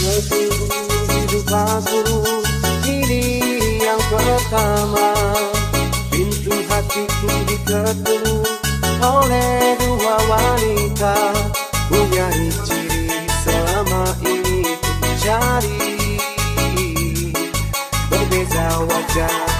Meski hidup aku Ini yang pertama. Pintu hatiku diketuk Oleh dua wanita Punya ciri selama ini. Ku cari Berbeza wajah.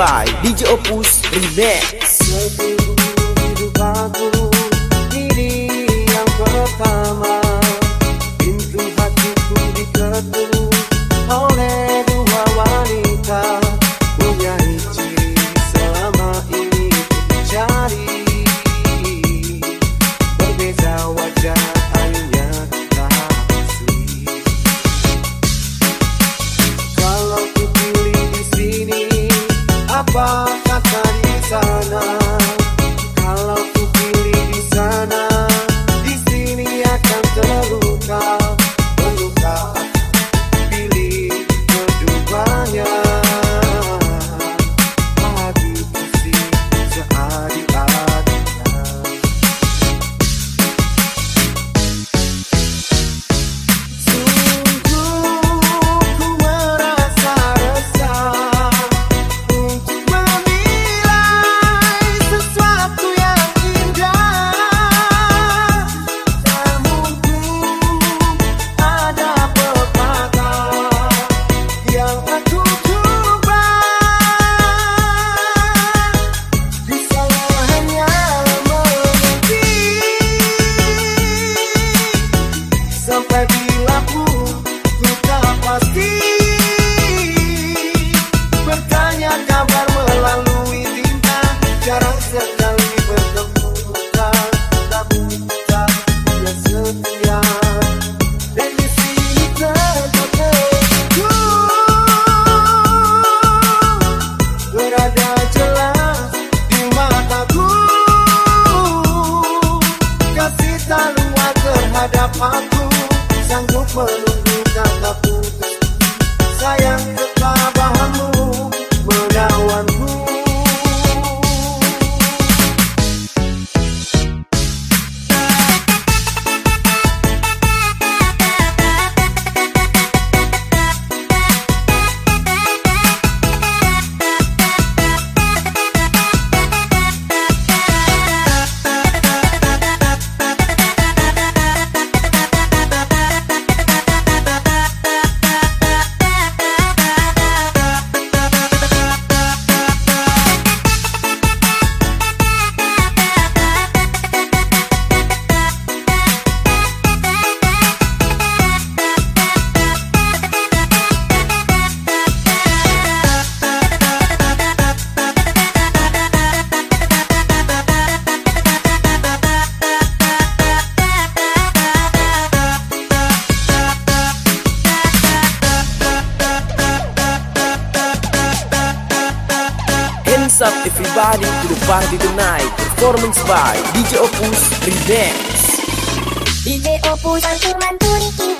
by DJ Opus Remix. terhadap aku sanggup meluk What's up everybody to the party tonight. Performance by DJ Opus Remix. DJ Opus Hancur Mantun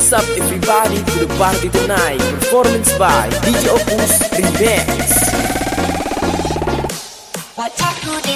Hands up everybody to the party tonight. Performance by DJ Opus Remix. Wajahku di